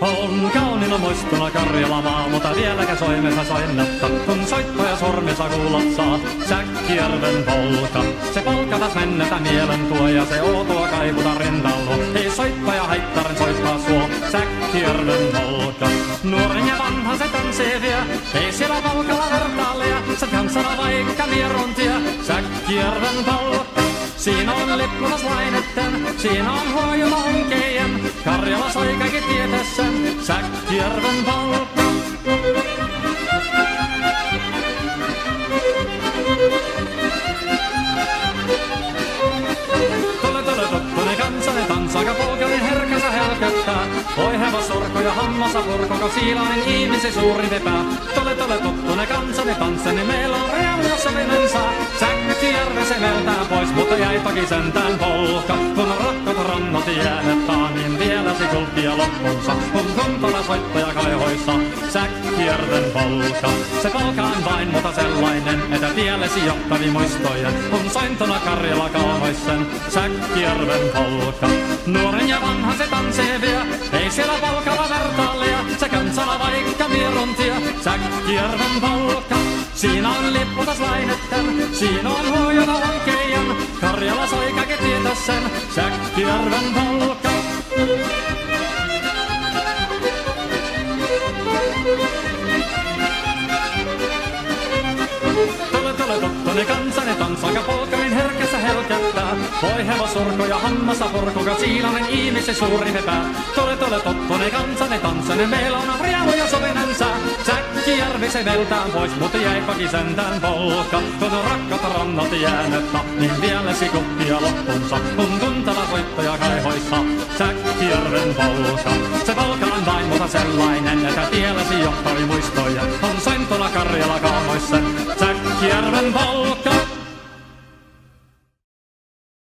On kauniina muistona Karjala maa, mutta vieläkä soimessa soinnatta. Kun soittoja sormissa kuulot saa, Säkkijärven polka. Se polka taas mennetä mielen tuo ja se outoa kaivuta rindallo. Ei soittaja haittaren soittaa suo, Säkkijärven polka. Nuoren ja vanhan se tanssii vie, ei siellä polkalla vertaalia. Se tanssana vaikka mierontia, Säkkijärven polka. Siinä on lippunaslaineten, siinä on huojuma onkejen. Karjala sai kaikki tietää sen, Säkkijärven palkka. Tule, tule, herkänsä helköttää. Voi hevos sorko ja hammasa purkoko siilainen ihmisi suurin vepää. Tule, tule, tottunen kansanen tanssanen, niin meillä on reaali, toki sentään polka. Kun rakkaat rannat jäänettää, niin vielä se kulttia loppunsa. Kun kuntala soittaja kaihoissa, Säkkijärven polka. Se polka on vain, mutta sellainen, että tiellesi johtavi muistojen. On sointona Karjala kaunoisen, Säkkijärven polka. Nuoren ja vanhan se tanssee vie, ei siellä polkalla vertaalia. Se kansana vaikka mieruntia, Säkkijärven polka. Siinä on lipputas lainetten, siinä on huojana vankeijan. Karjala sai kaikki tietää sen, Säkkijärven polka. Tule, tule, tottone kansane, tanssaka polkarin herkässä helkättää. Voi hevos surko ja hammasa purkuka, siilainen ihmisen suuri hepää. Tule, tule, tottone kansane, tanssane, meillä on se veltään pois, mutta jäipäkin sentään polka. Kun rakkaat rannat jäänettä, niin vielä kuppia loppunsa. Kun kuntala soittaja kaihoissa, Säkkijärven polka. Se polka on vain, mutta sellainen, että tielläsi johtavi muistoja. On sointona Karjala kaamoissa, Säkkijärven polka.